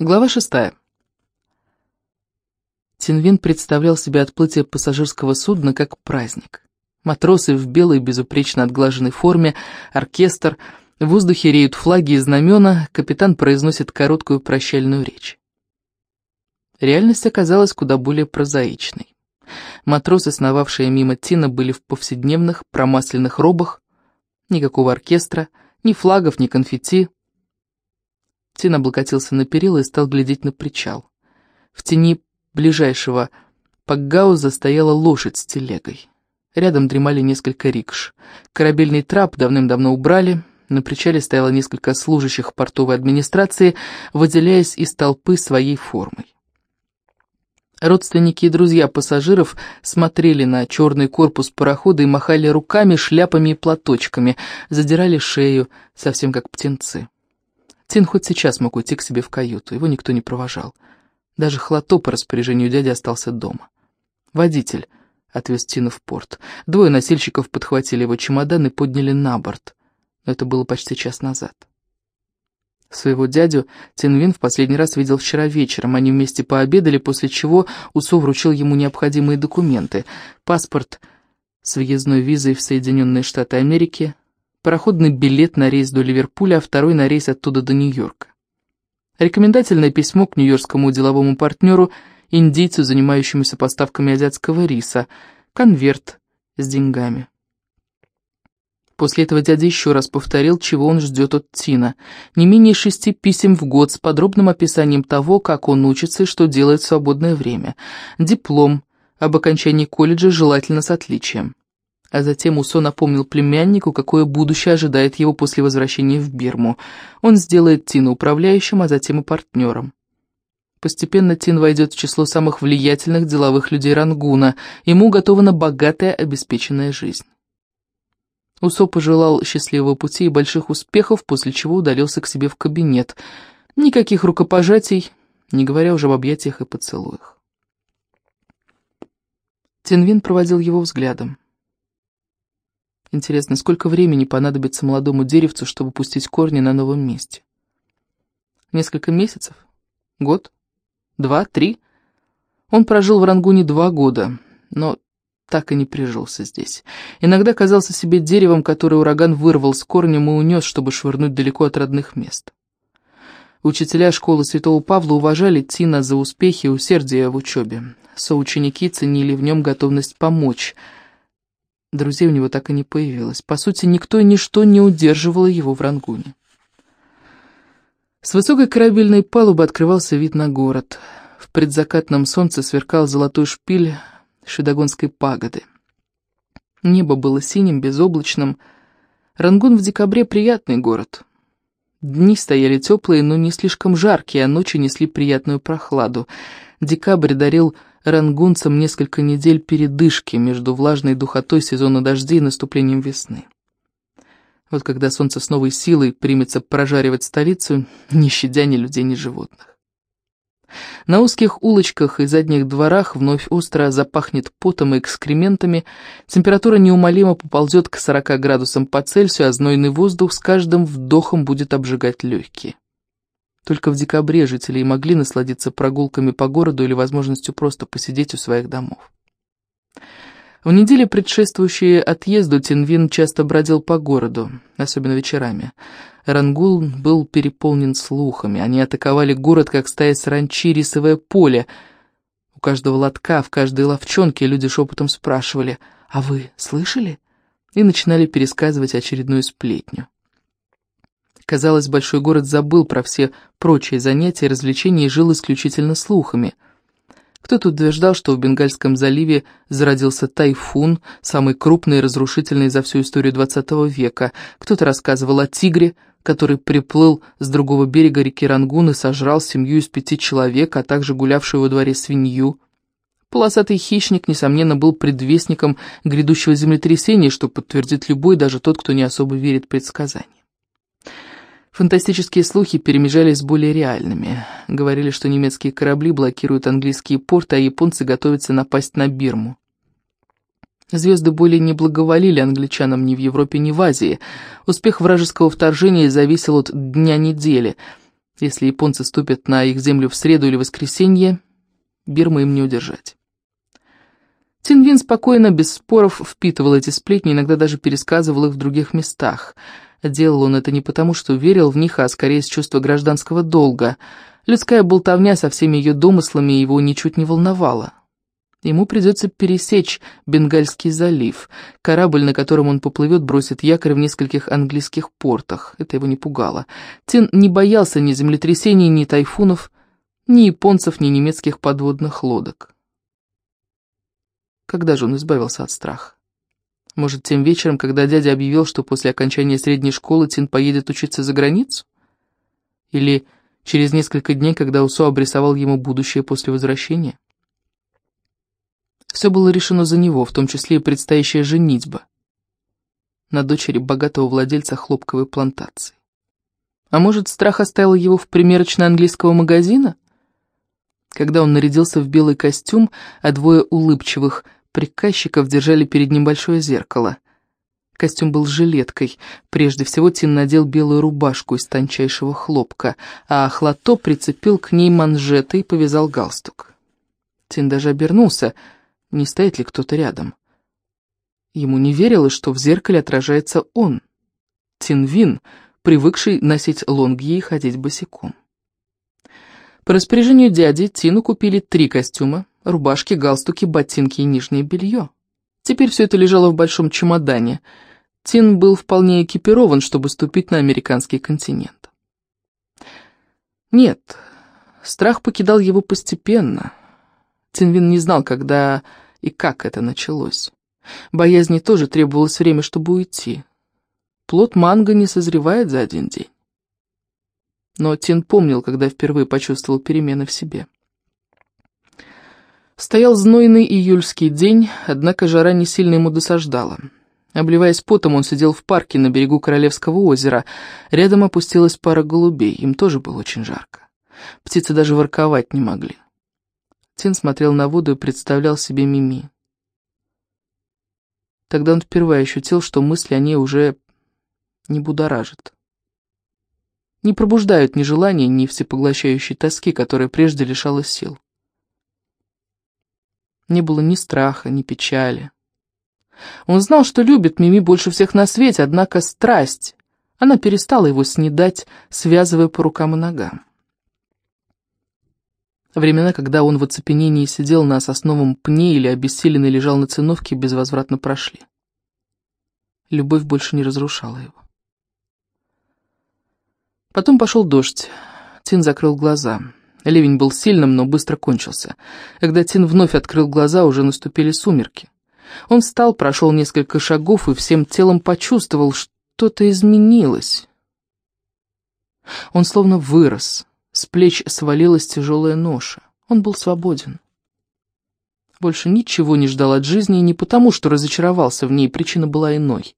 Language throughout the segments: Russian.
Глава шестая. Тинвин представлял себе отплытие пассажирского судна как праздник. Матросы в белой, безупречно отглаженной форме, оркестр, в воздухе реют флаги и знамена, капитан произносит короткую прощальную речь. Реальность оказалась куда более прозаичной. Матросы, сновавшие мимо Тина, были в повседневных промасленных робах, никакого оркестра, ни флагов, ни конфетти, Тин облокотился на перила и стал глядеть на причал. В тени ближайшего пакгауза стояла лошадь с телегой. Рядом дремали несколько рикш. Корабельный трап давным-давно убрали. На причале стояло несколько служащих портовой администрации, выделяясь из толпы своей формой. Родственники и друзья пассажиров смотрели на черный корпус парохода и махали руками, шляпами и платочками, задирали шею, совсем как птенцы. Тин хоть сейчас мог уйти к себе в каюту, его никто не провожал. Даже Хлото по распоряжению дяди остался дома. Водитель отвез Тина в порт. Двое носильщиков подхватили его чемодан и подняли на борт. Но это было почти час назад. Своего дядю Тинвин в последний раз видел вчера вечером. Они вместе пообедали, после чего Усо вручил ему необходимые документы. Паспорт с въездной визой в Соединенные Штаты Америки, пароходный билет на рейс до Ливерпуля, а второй на рейс оттуда до Нью-Йорка. Рекомендательное письмо к нью-йоркскому деловому партнеру, индийцу, занимающемуся поставками азиатского риса, конверт с деньгами. После этого дядя еще раз повторил, чего он ждет от Тина. Не менее шести писем в год с подробным описанием того, как он учится и что делает в свободное время. Диплом об окончании колледжа желательно с отличием а затем Усо напомнил племяннику, какое будущее ожидает его после возвращения в Бирму. Он сделает Тина управляющим, а затем и партнером. Постепенно Тин войдет в число самых влиятельных деловых людей Рангуна, ему уготована богатая обеспеченная жизнь. Усо пожелал счастливого пути и больших успехов, после чего удалился к себе в кабинет. Никаких рукопожатий, не говоря уже об объятиях и поцелуях. Тинвин проводил его взглядом. Интересно, сколько времени понадобится молодому деревцу, чтобы пустить корни на новом месте? Несколько месяцев? Год? Два? Три? Он прожил в Рангуне два года, но так и не прижился здесь. Иногда казался себе деревом, которое ураган вырвал с корнем и унес, чтобы швырнуть далеко от родных мест. Учителя школы Святого Павла уважали Тина за успехи и усердие в учебе. Соученики ценили в нем готовность помочь – Друзей у него так и не появилось. По сути, никто и ничто не удерживало его в Рангуне. С высокой корабельной палубы открывался вид на город. В предзакатном солнце сверкал золотой шпиль Шедогонской пагоды. Небо было синим, безоблачным. Рангун в декабре приятный город. Дни стояли теплые, но не слишком жаркие, а ночи несли приятную прохладу. Декабрь дарил рангунцам несколько недель передышки между влажной духотой сезона дождей и наступлением весны. Вот когда солнце с новой силой примется прожаривать столицу, не щадя ни людей, ни животных. На узких улочках и задних дворах вновь остро запахнет потом и экскрементами, температура неумолимо поползет к 40 градусам по Цельсию, а знойный воздух с каждым вдохом будет обжигать легкие. Только в декабре жители и могли насладиться прогулками по городу или возможностью просто посидеть у своих домов. В неделе, предшествующие отъезду, Тинвин часто бродил по городу, особенно вечерами. Рангул был переполнен слухами. Они атаковали город, как стая саранчи, рисовое поле. У каждого лотка, в каждой ловчонке люди шепотом спрашивали «А вы слышали?» и начинали пересказывать очередную сплетню. Казалось, большой город забыл про все прочие занятия и развлечения и жил исключительно слухами. Кто-то утверждал, что в Бенгальском заливе зародился тайфун, самый крупный и разрушительный за всю историю XX века. Кто-то рассказывал о тигре, который приплыл с другого берега реки Рангун и сожрал семью из пяти человек, а также гулявшую во дворе свинью. Полосатый хищник, несомненно, был предвестником грядущего землетрясения, что подтвердит любой, даже тот, кто не особо верит предсказаниям. Фантастические слухи перемежались с более реальными. Говорили, что немецкие корабли блокируют английские порты, а японцы готовятся напасть на Бирму. Звезды более не благоволили англичанам ни в Европе, ни в Азии. Успех вражеского вторжения зависел от дня недели. Если японцы ступят на их землю в среду или воскресенье, Бирма им не удержать. Тинвин спокойно, без споров, впитывал эти сплетни, иногда даже пересказывал их в других местах. Делал он это не потому, что верил в них, а скорее с чувства гражданского долга. Людская болтовня со всеми ее домыслами его ничуть не волновала. Ему придется пересечь Бенгальский залив. Корабль, на котором он поплывет, бросит якорь в нескольких английских портах. Это его не пугало. Тин не боялся ни землетрясений, ни тайфунов, ни японцев, ни немецких подводных лодок. Когда же он избавился от страха? Может, тем вечером, когда дядя объявил, что после окончания средней школы Тин поедет учиться за границу? Или через несколько дней, когда Усо обрисовал ему будущее после возвращения? Все было решено за него, в том числе и предстоящая женитьба на дочери богатого владельца хлопковой плантации. А может, страх оставил его в примерочной английского магазина? Когда он нарядился в белый костюм, а двое улыбчивых приказчиков держали перед ним большое зеркало. Костюм был жилеткой. Прежде всего Тин надел белую рубашку из тончайшего хлопка, а Хлото прицепил к ней манжеты и повязал галстук. Тин даже обернулся — не стоит ли кто-то рядом. Ему не верилось, что в зеркале отражается он, Тинвин, привыкший носить лонгьи и ходить босиком. По распоряжению дяди Тину купили три костюма, рубашки, галстуки, ботинки и нижнее белье. Теперь все это лежало в большом чемодане. Тин был вполне экипирован, чтобы ступить на американский континент. Нет, страх покидал его постепенно. Тинвин не знал, когда и как это началось. Боязни тоже требовалось время, чтобы уйти. Плод манго не созревает за один день. Но Тин помнил, когда впервые почувствовал перемены в себе. Стоял знойный июльский день, однако жара не сильно ему досаждала. Обливаясь потом, он сидел в парке на берегу Королевского озера. Рядом опустилась пара голубей, им тоже было очень жарко. Птицы даже ворковать не могли. Тин смотрел на воду и представлял себе Мими. Тогда он впервые ощутил, что мысли о ней уже не будоражат. Не пробуждают ни желания, ни всепоглощающей тоски, которая прежде лишала сил. Не было ни страха, ни печали. Он знал, что любит Мими больше всех на свете, однако страсть, она перестала его снедать, связывая по рукам и ногам. Времена, когда он в оцепенении сидел на сосновом пне или обессиленный лежал на циновке, безвозвратно прошли. Любовь больше не разрушала его. Потом пошел дождь. Тин закрыл глаза. Ливень был сильным, но быстро кончился. Когда Тин вновь открыл глаза, уже наступили сумерки. Он встал, прошел несколько шагов и всем телом почувствовал, что-то изменилось. Он словно вырос, с плеч свалилась тяжелая ноша. Он был свободен. Больше ничего не ждал от жизни, и не потому, что разочаровался в ней, причина была иной.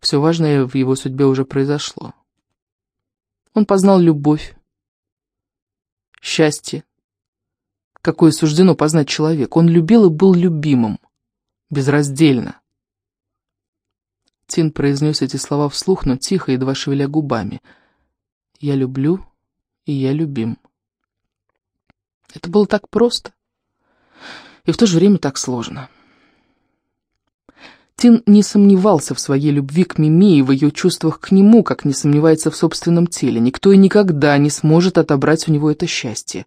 Все важное в его судьбе уже произошло. Он познал любовь, счастье, какое суждено познать человек. Он любил и был любимым, безраздельно. Тин произнес эти слова вслух, но тихо, едва шевеля губами — я люблю, и я любим. Это было так просто и в то же время так сложно. Тин не сомневался в своей любви к Мими и в ее чувствах к нему, как не сомневается в собственном теле. Никто и никогда не сможет отобрать у него это счастье.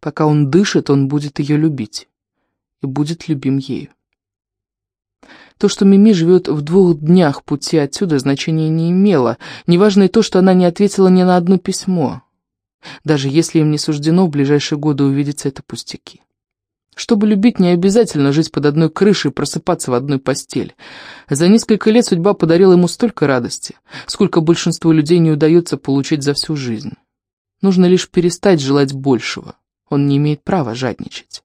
Пока он дышит, он будет ее любить и будет любим ею. То, что Мими живет в двух днях пути отсюда, значения не имело. Неважно и то, что она не ответила ни на одно письмо. Даже если им не суждено в ближайшие годы увидеться, это пустяки. Чтобы любить, не обязательно жить под одной крышей и просыпаться в одной постели. За несколько лет судьба подарила ему столько радости, сколько большинству людей не удается получить за всю жизнь. Нужно лишь перестать желать большего. Он не имеет права жадничать.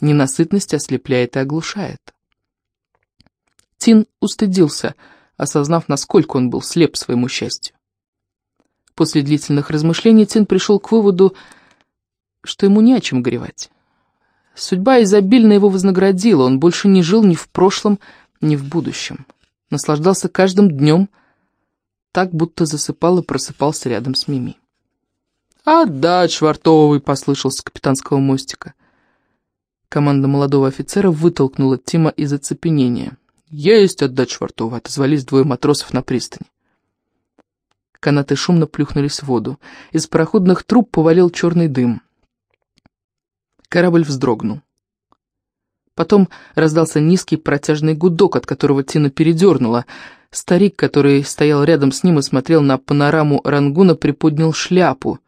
Ненасытность ослепляет и оглушает. Тин устыдился, осознав, насколько он был слеп своему счастью. После длительных размышлений Тин пришел к выводу, что ему не о чем горевать. Судьба изобильно его вознаградила, он больше не жил ни в прошлом, ни в будущем. Наслаждался каждым днем, так, будто засыпал и просыпался рядом с Мими. «Отдать, швартовый!» — послышался капитанского мостика. Команда молодого офицера вытолкнула Тима из оцепенения. «Есть отдать швартовый!» — отозвались двое матросов на пристани. Канаты шумно плюхнулись в воду. Из пароходных труб повалил черный дым. Корабль вздрогнул. Потом раздался низкий протяжный гудок, от которого Тина передернула. Старик, который стоял рядом с ним и смотрел на панораму Рангуна, приподнял шляпу.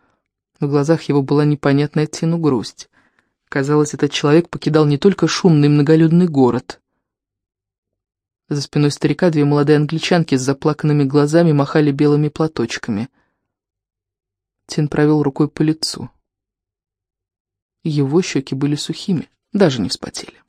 В глазах его была непонятная Тину грусть. Казалось, этот человек покидал не только шумный многолюдный город. За спиной старика две молодые англичанки с заплаканными глазами махали белыми платочками. Тин провел рукой по лицу. Его щеки были сухими, даже не вспотели.